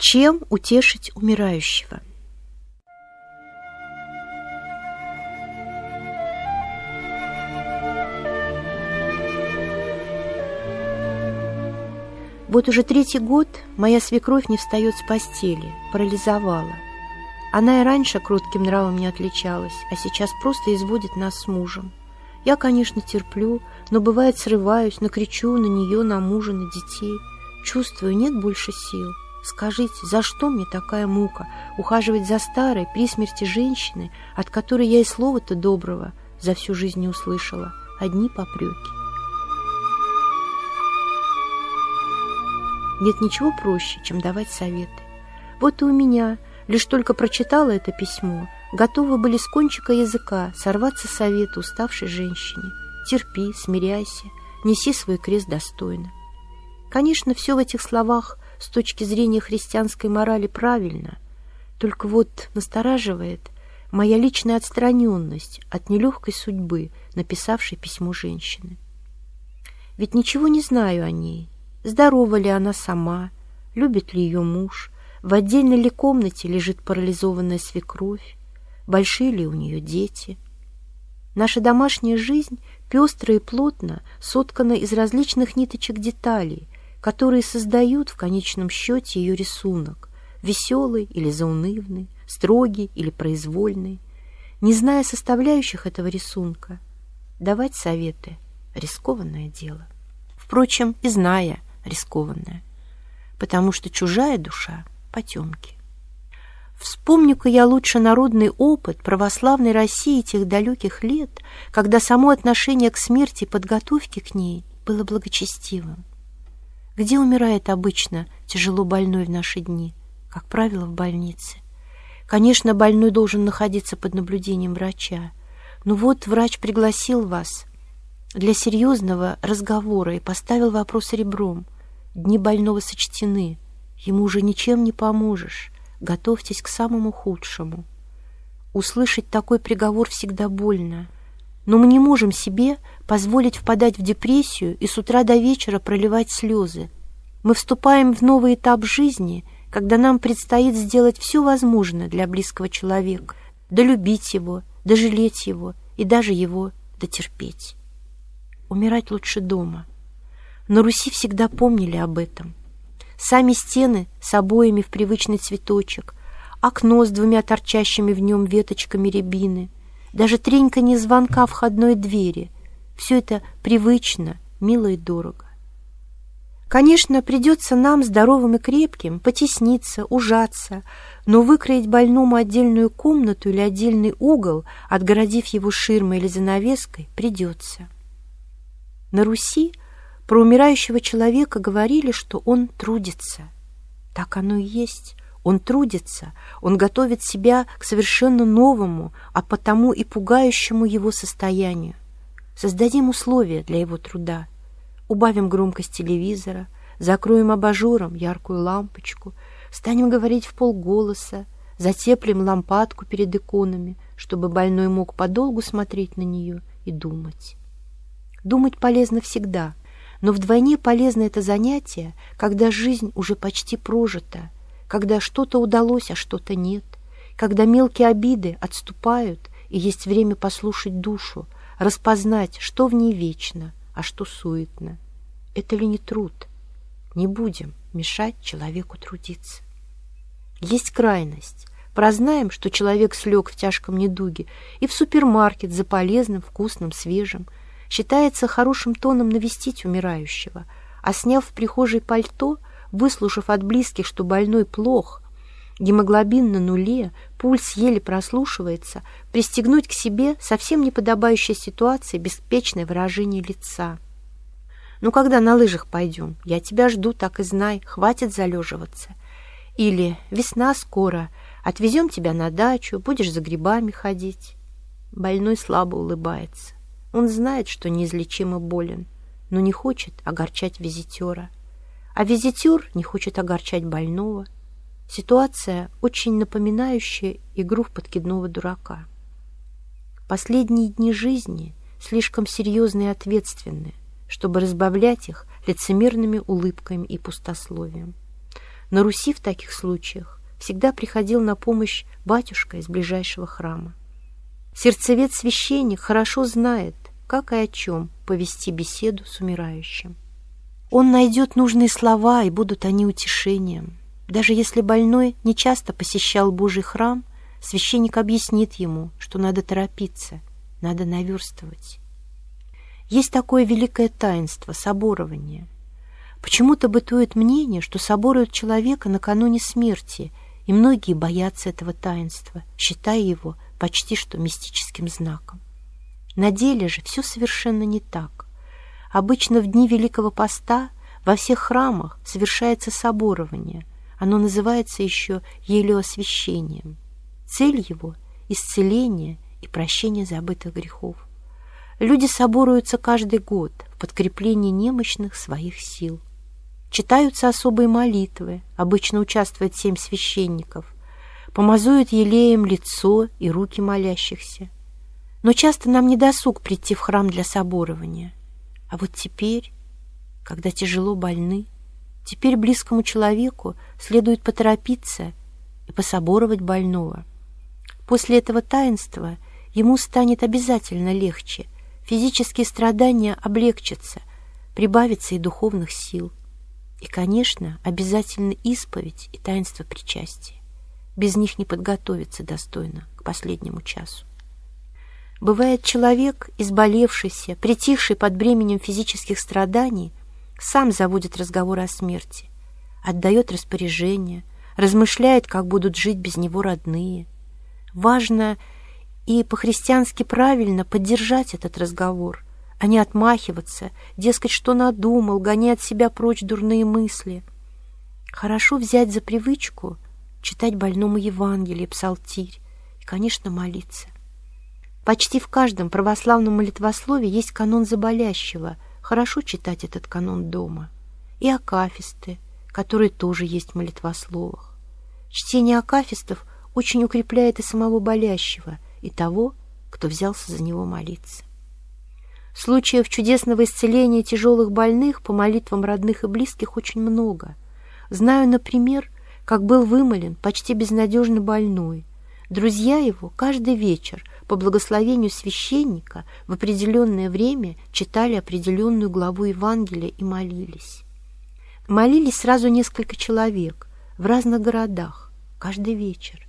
Чем утешить умирающего? Вот уже третий год моя свекровь не встает с постели, парализовала. Она и раньше кротким нравом не отличалась, а сейчас просто изводит нас с мужем. Я, конечно, терплю, но бывает срываюсь, накричу на нее, на мужа, на детей. Чувствую, нет больше сил. Скажите, за что мне такая мука ухаживать за старой при смерти женщины, от которой я и слова-то доброго за всю жизнь не услышала? Одни попреки. Нет ничего проще, чем давать советы. Вот и у меня, лишь только прочитала это письмо, готовы были с кончика языка сорваться советы уставшей женщине. Терпи, смиряйся, неси свой крест достойно. Конечно, все в этих словах с точки зрения христианской морали правильно, только вот настораживает моя личная отстраненность от нелегкой судьбы, написавшей письмо женщины. Ведь ничего не знаю о ней, Здорова ли она сама, любит ли ее муж, в отдельной ли комнате лежит парализованная свекровь, большие ли у нее дети. Наша домашняя жизнь пестро и плотно соткана из различных ниточек деталей, которые создают в конечном счете ее рисунок, веселый или заунывный, строгий или произвольный. Не зная составляющих этого рисунка, давать советы — рискованное дело. Впрочем, и зная — рискованное, потому что чужая душа — потемки. Вспомню-ка я лучше народный опыт православной России тех далеких лет, когда само отношение к смерти и подготовки к ней было благочестивым. Где умирает обычно тяжело больной в наши дни? Как правило, в больнице. Конечно, больной должен находиться под наблюдением врача. Но вот врач пригласил вас для серьезного разговора и поставил вопрос ребром. Дни больного сочтены, ему уже ничем не поможешь, готовьтесь к самому худшему. Услышать такой приговор всегда больно, но мы не можем себе позволить впадать в депрессию и с утра до вечера проливать слезы. Мы вступаем в новый этап жизни, когда нам предстоит сделать все возможное для близкого человека, долюбить его, дожалеть его и даже его дотерпеть. Умирать лучше дома. На Руси всегда помнили об этом. Сами стены с обоями в привычный цветочек, окно с двумя торчащими в нем веточками рябины, даже треньканье звонка входной двери — все это привычно, мило и дорого. Конечно, придется нам, здоровым и крепким, потесниться, ужаться, но выкроить больному отдельную комнату или отдельный угол, отгородив его ширмой или занавеской, придется. На Руси про умирающего человека говорили, что он трудится. Так оно и есть. Он трудится, он готовит себя к совершенно новому, а потому и пугающему его состоянию. Создадим условия для его труда. Убавим громкость телевизора, закроем абажуром яркую лампочку, станем говорить в полголоса, затеплим лампадку перед иконами, чтобы больной мог подолгу смотреть на нее и думать. Думать полезно всегда, но вдвойне полезно это занятие, когда жизнь уже почти прожита, когда что-то удалось, а что-то нет, когда мелкие обиды отступают, и есть время послушать душу, распознать, что в ней вечно, а что суетно. Это ли не труд? Не будем мешать человеку трудиться. Есть крайность. Прознаем, что человек слег в тяжком недуге, и в супермаркет за полезным, вкусным, свежим – считается хорошим тоном навестить умирающего, а сняв в прихожей пальто, выслушав от близких, что больной плох, гемоглобин на нуле, пульс еле прослушивается, пристегнуть к себе совсем неподобающей ситуации беспечное выражение лица. «Ну, когда на лыжах пойдем? Я тебя жду, так и знай, хватит залеживаться». Или «Весна скоро, отвезем тебя на дачу, будешь за грибами ходить». Больной слабо улыбается. Он знает, что неизлечимо болен, но не хочет огорчать визитера. А визитер не хочет огорчать больного. Ситуация, очень напоминающая игру в подкидного дурака. Последние дни жизни слишком серьезные и ответственные, чтобы разбавлять их лицемерными улыбками и пустословием. На Руси в таких случаях всегда приходил на помощь батюшка из ближайшего храма. Сердцевед-священник хорошо знает, как и о чем повести беседу с умирающим. Он найдет нужные слова, и будут они утешением. Даже если больной не часто посещал Божий храм, священник объяснит ему, что надо торопиться, надо наверстывать. Есть такое великое таинство — соборование. Почему-то бытует мнение, что соборуют человека накануне смерти, и многие боятся этого таинства, считая его почти что мистическим знаком. На деле же все совершенно не так. Обычно в дни Великого Поста во всех храмах совершается соборование. Оно называется еще елеосвящением. Цель его — исцеление и прощение забытых грехов. Люди соборуются каждый год в подкреплении немощных своих сил. Читаются особые молитвы, обычно участвует семь священников, помазуют елеем лицо и руки молящихся. Но часто нам не досуг прийти в храм для соборования. А вот теперь, когда тяжело больны, теперь близкому человеку следует поторопиться и пособоровать больного. После этого таинства ему станет обязательно легче, физические страдания облегчатся, прибавится и духовных сил. И, конечно, обязательно исповедь и таинство причастия. Без них не подготовиться достойно к последнему часу. Бывает, человек, изболевшийся, притихший под бременем физических страданий, сам заводит разговор о смерти, отдает распоряжение, размышляет, как будут жить без него родные. Важно и по-христиански правильно поддержать этот разговор, а не отмахиваться, дескать, что надумал, гоня от себя прочь дурные мысли. Хорошо взять за привычку читать больному Евангелие, псалтирь и, конечно, молиться. Почти в каждом православном молитвослове есть канон заболящего. Хорошо читать этот канон дома. И акафисты, которые тоже есть в молитвословах. Чтение акафистов очень укрепляет и самого болящего, и того, кто взялся за него молиться. Случаев чудесного исцеления тяжелых больных по молитвам родных и близких очень много. Знаю, например, как был вымолен почти безнадежно больной. Друзья его каждый вечер по благословению священника в определенное время читали определенную главу Евангелия и молились. Молились сразу несколько человек в разных городах, каждый вечер.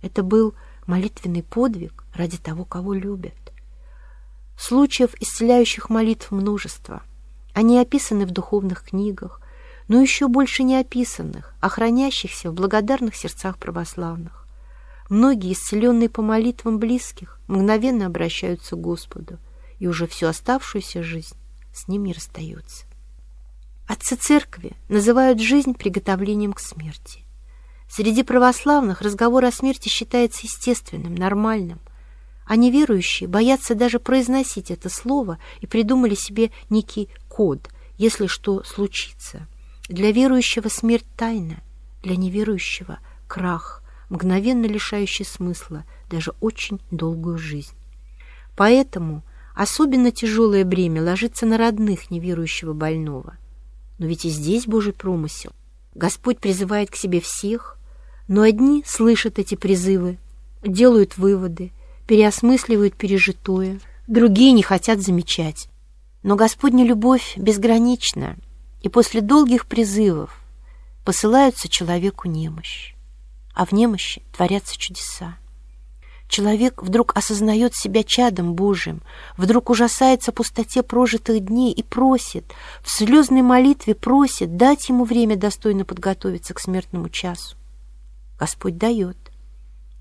Это был молитвенный подвиг ради того, кого любят. Случаев исцеляющих молитв множество. Они описаны в духовных книгах, но еще больше не описанных, а хранящихся в благодарных сердцах православных. Многие, исцеленные по молитвам близких, мгновенно обращаются к Господу, и уже всю оставшуюся жизнь с ним не расстаются. Отцы церкви называют жизнь приготовлением к смерти. Среди православных разговор о смерти считается естественным, нормальным, а неверующие боятся даже произносить это слово и придумали себе некий код, если что случится. Для верующего смерть тайна, для неверующего — крах, мгновенно лишающий смысла даже очень долгую жизнь. Поэтому особенно тяжелое бремя ложится на родных неверующего больного. Но ведь и здесь Божий промысел. Господь призывает к себе всех, но одни слышат эти призывы, делают выводы, переосмысливают пережитое, другие не хотят замечать. Но Господня любовь безгранична, и после долгих призывов посылаются человеку немощь а в немощи творятся чудеса. Человек вдруг осознает себя чадом Божиим, вдруг ужасается пустоте прожитых дней и просит, в слезной молитве просит дать ему время достойно подготовиться к смертному часу. Господь дает.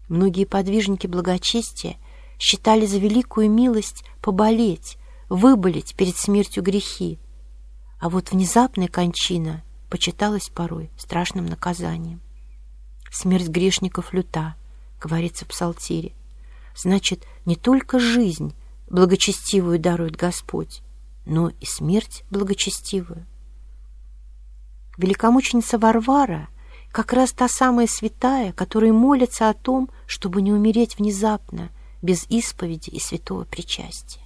Многие подвижники благочестия считали за великую милость поболеть, выболеть перед смертью грехи, а вот внезапная кончина почиталась порой страшным наказанием. Смерть грешников люта, говорится в Псалтире. Значит, не только жизнь благочестивую дарует Господь, но и смерть благочестивую. Великомученица Варвара как раз та самая святая, которая молится о том, чтобы не умереть внезапно, без исповеди и святого причастия.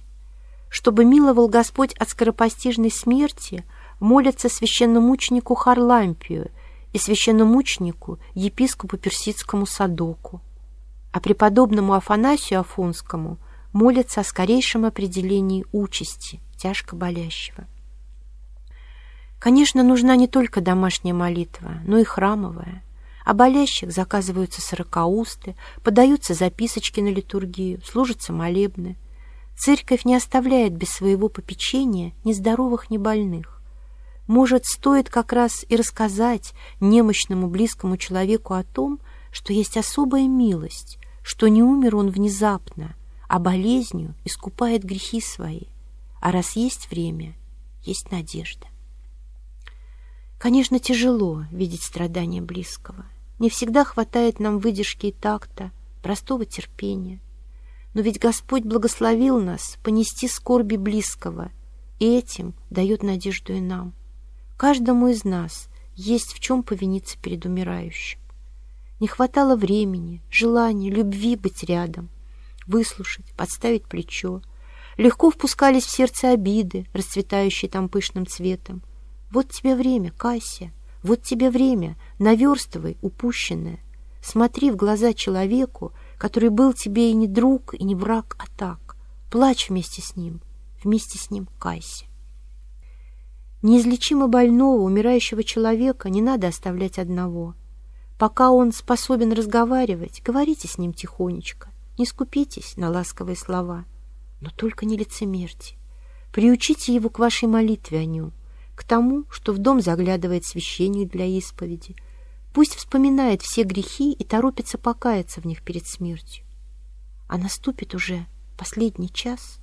Чтобы миловал Господь от скоропостижной смерти, молится священномученику Харлампию, и священномученику епископу персидскому Садоку, а преподобному Афанасию Афонскому молятся о скорейшем определении участи тяжко болящего. Конечно, нужна не только домашняя молитва, но и храмовая. О болящих заказываются сорокаусты, подаются записочки на литургию, служатся молебны. Церковь не оставляет без своего попечения ни здоровых, ни больных. Может, стоит как раз и рассказать немощному близкому человеку о том, что есть особая милость, что не умер он внезапно, а болезнью искупает грехи свои. А раз есть время, есть надежда. Конечно, тяжело видеть страдания близкого. Не всегда хватает нам выдержки и такта, простого терпения. Но ведь Господь благословил нас понести скорби близкого, и этим дает надежду и нам. Каждому из нас есть в чем повиниться перед умирающим. Не хватало времени, желания, любви быть рядом, выслушать, подставить плечо. Легко впускались в сердце обиды, расцветающие там пышным цветом. Вот тебе время, Кася, вот тебе время, наверстывай упущенное. Смотри в глаза человеку, который был тебе и не друг, и не враг, а так. Плачь вместе с ним, вместе с ним кайся. Неизлечимо больного, умирающего человека не надо оставлять одного. Пока он способен разговаривать, говорите с ним тихонечко, не скупитесь на ласковые слова, но только не лицемерьте. Приучите его к вашей молитве о нем, к тому, что в дом заглядывает священник для исповеди. Пусть вспоминает все грехи и торопится покаяться в них перед смертью. А наступит уже последний час.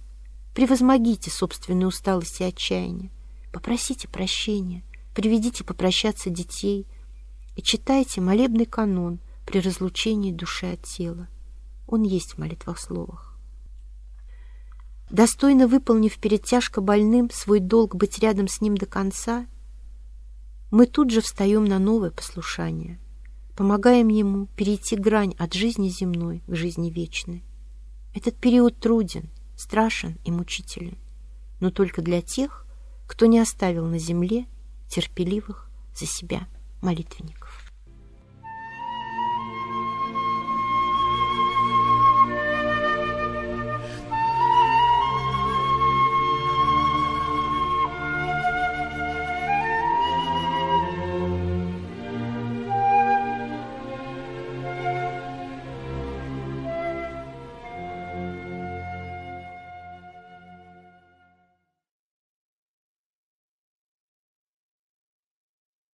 Превозмогите собственную усталость и отчаяние. Попросите прощения, приведите попрощаться детей и читайте молебный канон при разлучении души от тела. Он есть в молитвах словах. Достойно выполнив перед тяжко больным свой долг быть рядом с ним до конца, мы тут же встаем на новое послушание, помогаем ему перейти грань от жизни земной к жизни вечной. Этот период труден, страшен и мучителен, но только для тех, кто не оставил на земле терпеливых за себя молитвенников.